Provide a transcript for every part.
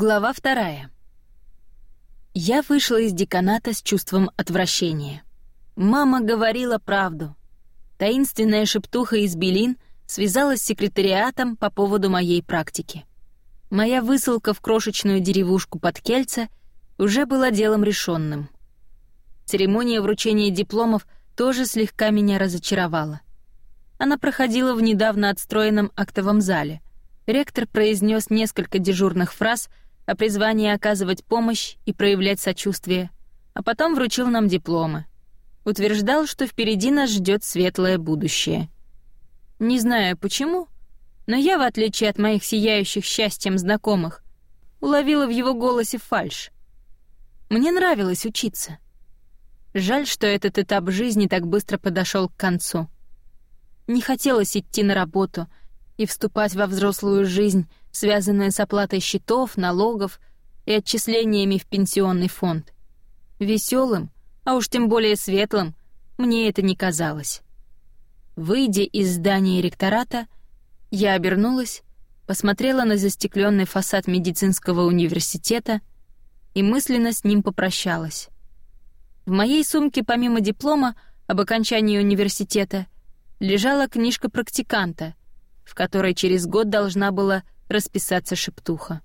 Глава вторая. Я вышла из деканата с чувством отвращения. Мама говорила правду. Таинственная шептуха из Белин связалась с секретариатом по поводу моей практики. Моя высылка в крошечную деревушку под Кельце уже была делом решенным. Церемония вручения дипломов тоже слегка меня разочаровала. Она проходила в недавно отстроенном актовом зале. Ректор произнес несколько дежурных фраз — о призвании оказывать помощь и проявлять сочувствие, а потом вручил нам дипломы. Утверждал, что впереди нас ждет светлое будущее. Не знаю почему, но я, в отличие от моих сияющих счастьем знакомых, уловила в его голосе фальшь. Мне нравилось учиться. Жаль, что этот этап жизни так быстро подошел к концу. Не хотелось идти на работу и вступать во взрослую жизнь связанные с оплатой счетов, налогов и отчислениями в пенсионный фонд. Веселым, а уж тем более светлым, мне это не казалось. Выйдя из здания ректората, я обернулась, посмотрела на застекленный фасад медицинского университета и мысленно с ним попрощалась. В моей сумке помимо диплома об окончании университета лежала книжка практиканта, в которой через год должна была расписаться шептуха.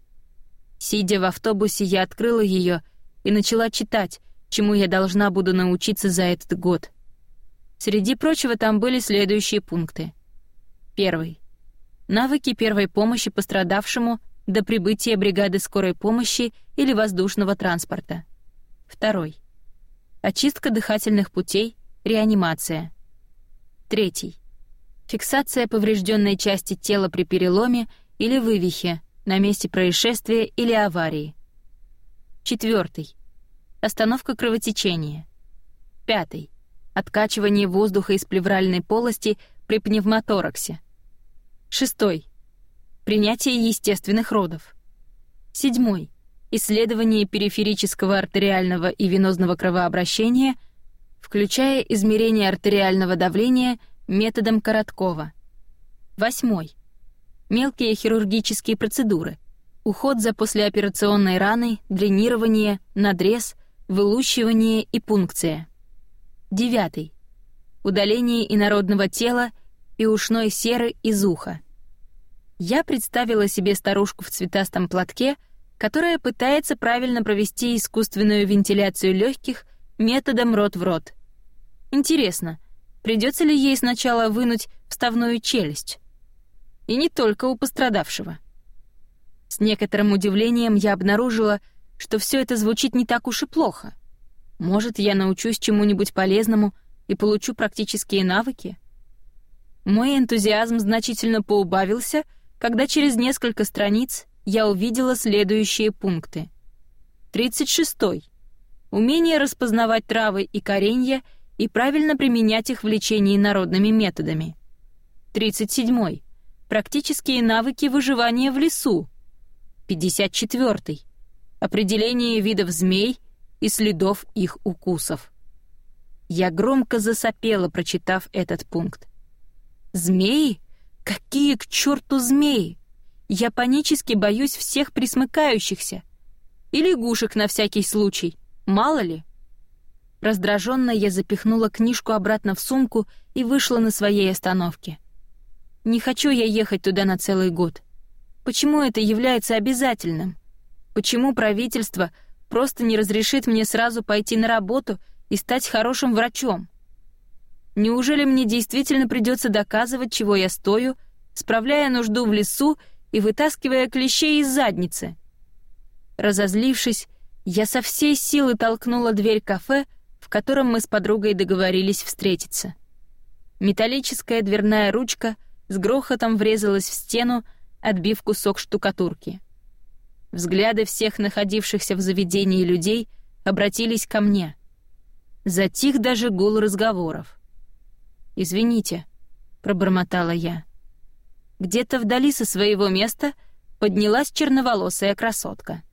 Сидя в автобусе, я открыла ее и начала читать, чему я должна буду научиться за этот год. Среди прочего там были следующие пункты. Первый. Навыки первой помощи пострадавшему до прибытия бригады скорой помощи или воздушного транспорта. Второй. Очистка дыхательных путей, реанимация. Третий. Фиксация поврежденной части тела при переломе или вывихе на месте происшествия или аварии. Четвертый. Остановка кровотечения. Пятый. Откачивание воздуха из плевральной полости при пневмотораксе. Шестой. Принятие естественных родов. Седьмой. Исследование периферического артериального и венозного кровообращения, включая измерение артериального давления методом Короткова. Восьмой мелкие хирургические процедуры, уход за послеоперационной раной, дренирование, надрез, вылущивание и пункция. Девятый. Удаление инородного тела и ушной серы из уха. Я представила себе старушку в цветастом платке, которая пытается правильно провести искусственную вентиляцию легких методом рот в рот. Интересно, придется ли ей сначала вынуть вставную челюсть? И не только у пострадавшего. С некоторым удивлением я обнаружила, что все это звучит не так уж и плохо. Может, я научусь чему-нибудь полезному и получу практические навыки? Мой энтузиазм значительно поубавился, когда через несколько страниц я увидела следующие пункты. 36. Умение распознавать травы и коренья и правильно применять их в лечении народными методами. 37. Практические навыки выживания в лесу. 54. Определение видов змей и следов их укусов. Я громко засопела, прочитав этот пункт. Змеи? Какие к черту змеи? Я панически боюсь всех присмыкающихся. И лягушек на всякий случай. Мало ли. Раздраженно я запихнула книжку обратно в сумку и вышла на своей остановке. Не хочу я ехать туда на целый год. Почему это является обязательным? Почему правительство просто не разрешит мне сразу пойти на работу и стать хорошим врачом? Неужели мне действительно придется доказывать, чего я стою, справляя нужду в лесу и вытаскивая клещей из задницы? Разозлившись, я со всей силы толкнула дверь кафе, в котором мы с подругой договорились встретиться. Металлическая дверная ручка — с грохотом врезалась в стену, отбив кусок штукатурки. Взгляды всех находившихся в заведении людей обратились ко мне. Затих даже гул разговоров. «Извините», — пробормотала я. Где-то вдали со своего места поднялась черноволосая красотка.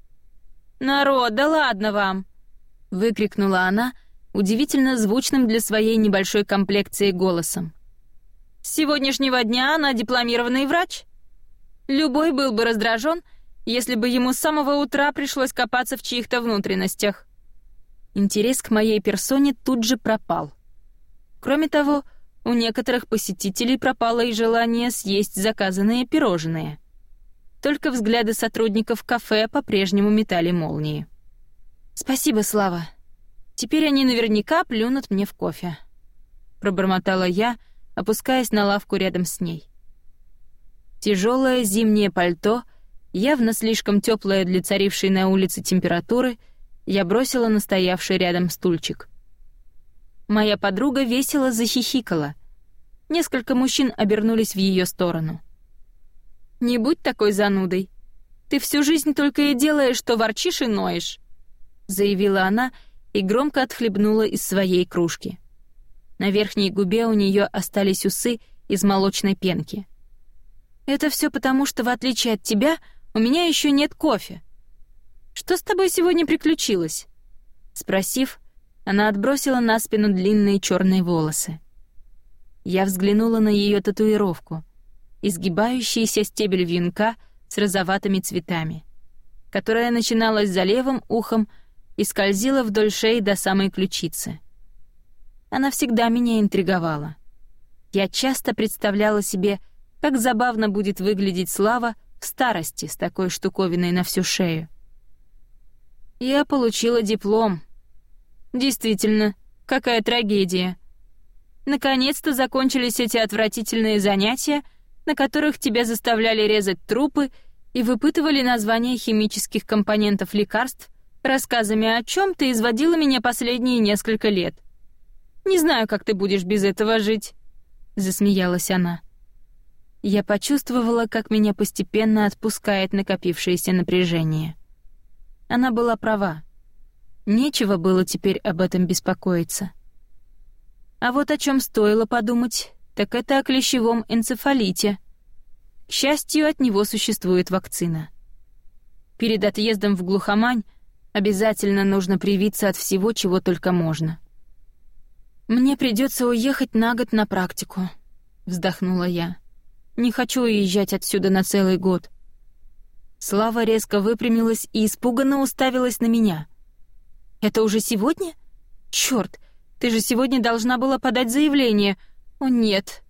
«Народ, да ладно вам!» — выкрикнула она удивительно звучным для своей небольшой комплекции голосом. Сегодняшнего дня она дипломированный врач. Любой был бы раздражен, если бы ему с самого утра пришлось копаться в чьих-то внутренностях. Интерес к моей персоне тут же пропал. Кроме того, у некоторых посетителей пропало и желание съесть заказанные пирожные. Только взгляды сотрудников кафе по-прежнему метали молнии. «Спасибо, Слава. Теперь они наверняка плюнут мне в кофе», — пробормотала я, опускаясь на лавку рядом с ней. Тяжелое зимнее пальто, явно слишком теплое для царившей на улице температуры, я бросила на стоявший рядом стульчик. Моя подруга весело захихикала. Несколько мужчин обернулись в ее сторону. «Не будь такой занудой. Ты всю жизнь только и делаешь, что ворчишь и ноешь», — заявила она и громко отхлебнула из своей кружки. На верхней губе у нее остались усы из молочной пенки. «Это все потому, что, в отличие от тебя, у меня еще нет кофе. Что с тобой сегодня приключилось?» Спросив, она отбросила на спину длинные черные волосы. Я взглянула на ее татуировку, изгибающийся стебель вьюнка с розоватыми цветами, которая начиналась за левым ухом и скользила вдоль шеи до самой ключицы. Она всегда меня интриговала. Я часто представляла себе, как забавно будет выглядеть Слава в старости с такой штуковиной на всю шею. Я получила диплом, Действительно, какая трагедия. Наконец-то закончились эти отвратительные занятия, на которых тебя заставляли резать трупы и выпытывали названия химических компонентов лекарств, рассказами о чем ты изводила меня последние несколько лет. Не знаю, как ты будешь без этого жить, засмеялась она. Я почувствовала, как меня постепенно отпускает накопившееся напряжение. Она была права. Нечего было теперь об этом беспокоиться. А вот о чем стоило подумать, так это о клещевом энцефалите. К счастью, от него существует вакцина. Перед отъездом в глухомань обязательно нужно привиться от всего, чего только можно. «Мне придется уехать на год на практику», — вздохнула я. «Не хочу уезжать отсюда на целый год». Слава резко выпрямилась и испуганно уставилась на меня. Это уже сегодня? Черт, ты же сегодня должна была подать заявление. О нет.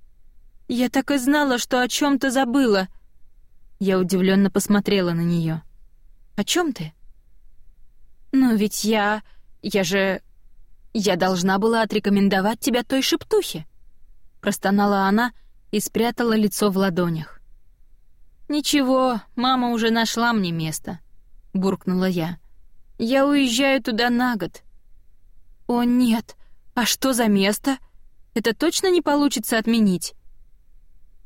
Я так и знала, что о чем то забыла. Я удивленно посмотрела на нее. О чем ты? Ну ведь я... Я же... Я должна была отрекомендовать тебя той шептухе. Простонала она и спрятала лицо в ладонях. «Ничего, мама уже нашла мне место», — буркнула я. Я уезжаю туда на год. О, нет. А что за место? Это точно не получится отменить?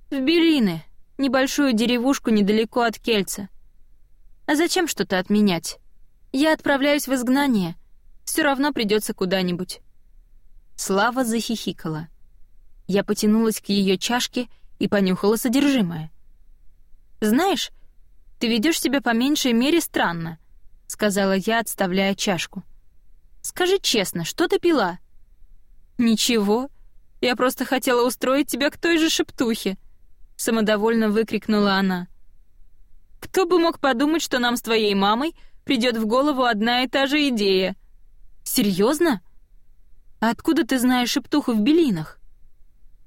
В Белины, небольшую деревушку недалеко от Кельца. А зачем что-то отменять? Я отправляюсь в изгнание. Все равно придется куда-нибудь. Слава захихикала. Я потянулась к ее чашке и понюхала содержимое. Знаешь, ты ведешь себя по меньшей мере странно сказала я, отставляя чашку. Скажи честно, что ты пила? Ничего. Я просто хотела устроить тебя к той же шептухе, самодовольно выкрикнула она. Кто бы мог подумать, что нам с твоей мамой придет в голову одна и та же идея? Серьезно? Откуда ты знаешь шептуху в Белинах?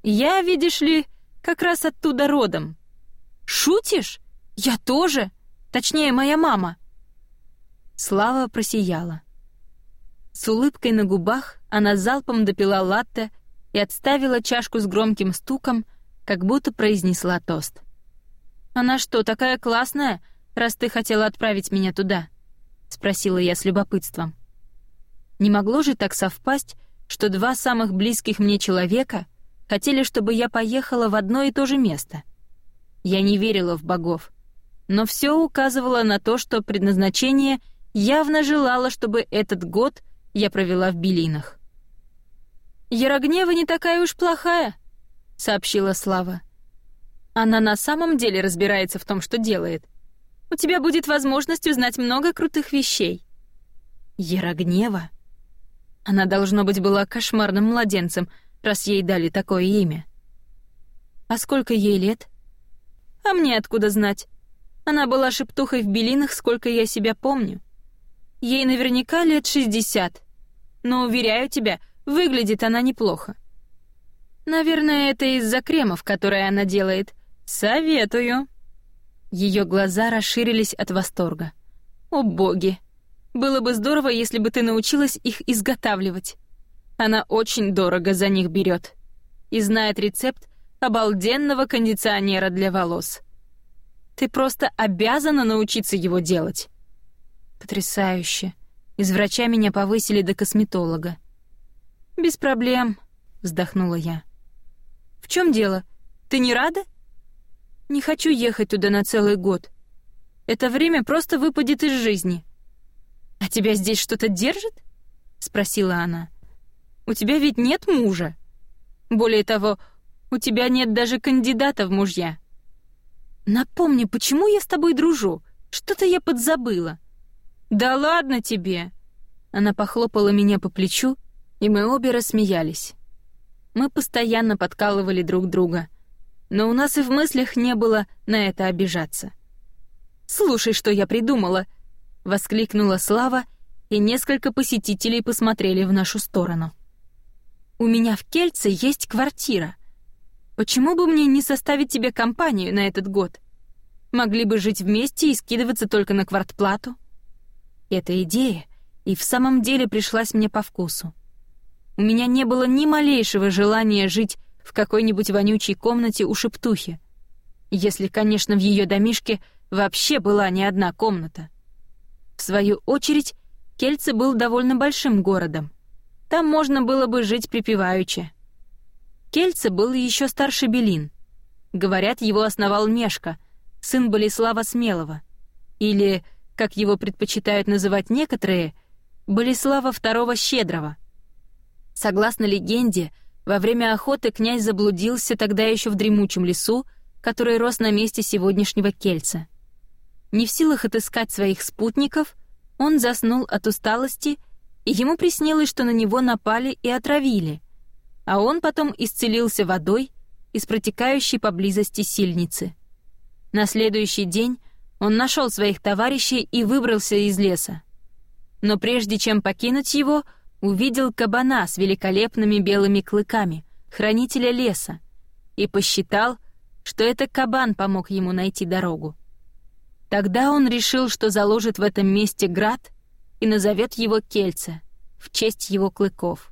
Я, видишь ли, как раз оттуда родом. Шутишь? Я тоже. Точнее, моя мама. Слава просияла. С улыбкой на губах она залпом допила латте и отставила чашку с громким стуком, как будто произнесла тост. «Она что, такая классная, раз ты хотела отправить меня туда?» — спросила я с любопытством. Не могло же так совпасть, что два самых близких мне человека хотели, чтобы я поехала в одно и то же место. Я не верила в богов, но все указывало на то, что предназначение — явно желала, чтобы этот год я провела в Белинах. «Ярогнева не такая уж плохая», — сообщила Слава. «Она на самом деле разбирается в том, что делает. У тебя будет возможность узнать много крутых вещей». Ярогнева? Она, должно быть, была кошмарным младенцем, раз ей дали такое имя. А сколько ей лет? А мне откуда знать? Она была шептухой в белинах, сколько я себя помню. Ей наверняка лет шестьдесят. Но, уверяю тебя, выглядит она неплохо. Наверное, это из-за кремов, которые она делает. Советую. Ее глаза расширились от восторга. О боги! Было бы здорово, если бы ты научилась их изготавливать. Она очень дорого за них берет и знает рецепт обалденного кондиционера для волос. Ты просто обязана научиться его делать. Потрясающе. Из врача меня повысили до косметолога. Без проблем, вздохнула я. В чем дело? Ты не рада? Не хочу ехать туда на целый год. Это время просто выпадет из жизни. А тебя здесь что-то держит? спросила она. У тебя ведь нет мужа. Более того, у тебя нет даже кандидата в мужья. Напомни, почему я с тобой дружу? Что-то я подзабыла. Да ладно тебе. Она похлопала меня по плечу, и мы обе рассмеялись. Мы постоянно подкалывали друг друга, но у нас и в мыслях не было на это обижаться. Слушай, что я придумала, воскликнула Слава, и несколько посетителей посмотрели в нашу сторону. У меня в Кельце есть квартира. Почему бы мне не составить тебе компанию на этот год? Могли бы жить вместе и скидываться только на квартплату. Эта идея и в самом деле пришлась мне по вкусу. У меня не было ни малейшего желания жить в какой-нибудь вонючей комнате у шептухи. Если, конечно, в ее домишке вообще была не одна комната. В свою очередь, Кельце был довольно большим городом. Там можно было бы жить припеваючи. Кельце был еще старше Белин. Говорят, его основал Мешка, сын Болеслава Смелого. Или, как его предпочитают называть некоторые, Болеслава II Щедрого. Согласно легенде, во время охоты князь заблудился тогда еще в дремучем лесу, который рос на месте сегодняшнего Кельца. Не в силах отыскать своих спутников, он заснул от усталости, и ему приснилось, что на него напали и отравили — а он потом исцелился водой из протекающей поблизости сильницы. На следующий день он нашел своих товарищей и выбрался из леса. Но прежде чем покинуть его, увидел кабана с великолепными белыми клыками, хранителя леса, и посчитал, что это кабан помог ему найти дорогу. Тогда он решил, что заложит в этом месте град и назовет его Кельце в честь его клыков.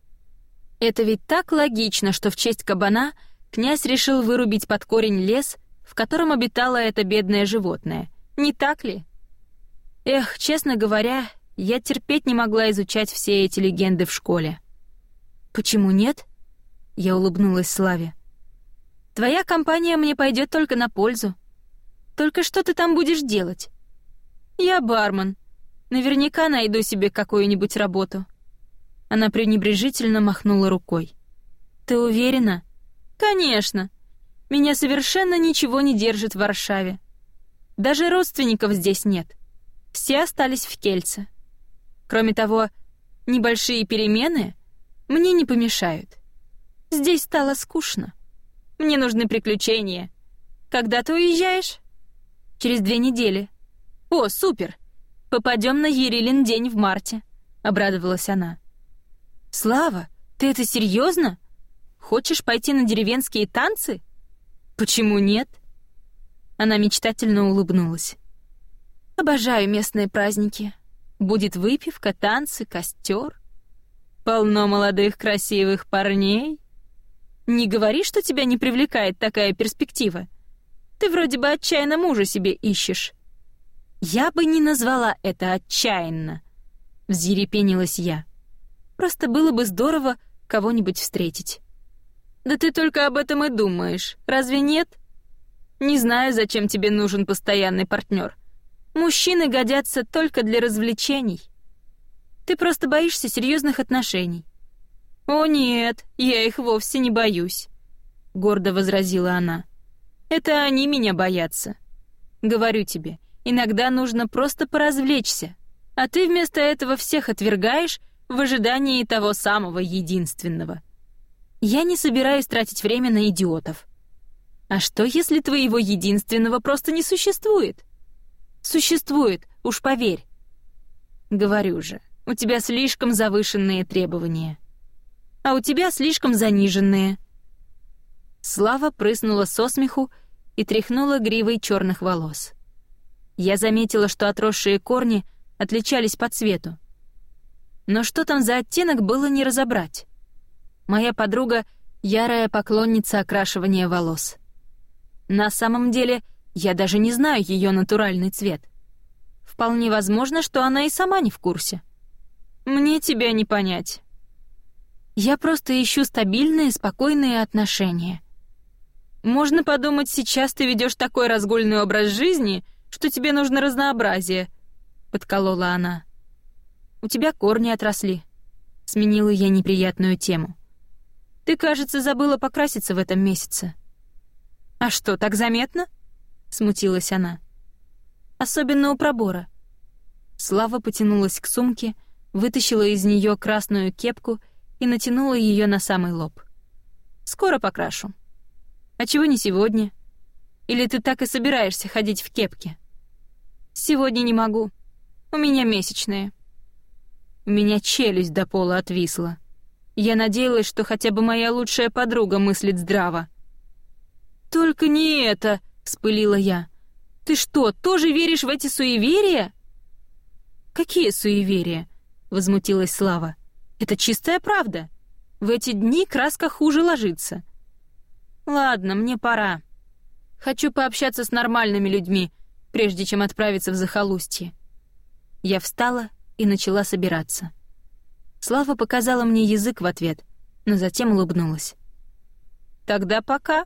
Это ведь так логично, что в честь кабана князь решил вырубить под корень лес, в котором обитало это бедное животное. Не так ли? Эх, честно говоря, я терпеть не могла изучать все эти легенды в школе. Почему нет? Я улыбнулась Славе. Твоя компания мне пойдет только на пользу. Только что ты там будешь делать? Я бармен. Наверняка найду себе какую-нибудь работу. Она пренебрежительно махнула рукой. Ты уверена? Конечно. Меня совершенно ничего не держит в Варшаве. Даже родственников здесь нет. Все остались в Кельце. Кроме того, небольшие перемены мне не помешают. Здесь стало скучно. Мне нужны приключения. Когда ты уезжаешь? Через две недели. О, супер! Попадем на Ерилин день в марте, обрадовалась она. Слава, ты это серьезно? Хочешь пойти на деревенские танцы? Почему нет? Она мечтательно улыбнулась. Обожаю местные праздники. Будет выпивка, танцы, костер. Полно молодых красивых парней. Не говори, что тебя не привлекает такая перспектива. Ты вроде бы отчаянно мужа себе ищешь. Я бы не назвала это отчаянно, взъерепенилась я. Просто было бы здорово кого-нибудь встретить. Да ты только об этом и думаешь, разве нет? Не знаю, зачем тебе нужен постоянный партнер. Мужчины годятся только для развлечений. Ты просто боишься серьезных отношений. О нет, я их вовсе не боюсь, гордо возразила она. Это они меня боятся. Говорю тебе, иногда нужно просто поразвлечься, а ты вместо этого всех отвергаешь в ожидании того самого единственного. Я не собираюсь тратить время на идиотов. А что, если твоего единственного просто не существует? Существует, уж поверь. Говорю же, у тебя слишком завышенные требования. А у тебя слишком заниженные. Слава прыснула со смеху и тряхнула гривой черных волос. Я заметила, что отросшие корни отличались по цвету. Но что там за оттенок было не разобрать. Моя подруга — ярая поклонница окрашивания волос. На самом деле, я даже не знаю ее натуральный цвет. Вполне возможно, что она и сама не в курсе. Мне тебя не понять. Я просто ищу стабильные, спокойные отношения. Можно подумать, сейчас ты ведешь такой разгульный образ жизни, что тебе нужно разнообразие, подколола она. У тебя корни отросли. Сменила я неприятную тему. Ты, кажется, забыла покраситься в этом месяце. А что, так заметно? смутилась она. Особенно у пробора. Слава потянулась к сумке, вытащила из нее красную кепку и натянула ее на самый лоб. Скоро покрашу. А чего не сегодня? Или ты так и собираешься ходить в кепке? Сегодня не могу. У меня месячные. У меня челюсть до пола отвисла. Я надеялась, что хотя бы моя лучшая подруга мыслит здраво. «Только не это!» — вспылила я. «Ты что, тоже веришь в эти суеверия?» «Какие суеверия?» — возмутилась Слава. «Это чистая правда. В эти дни краска хуже ложится». «Ладно, мне пора. Хочу пообщаться с нормальными людьми, прежде чем отправиться в захолустье». Я встала и начала собираться. Слава показала мне язык в ответ, но затем улыбнулась. «Тогда пока»,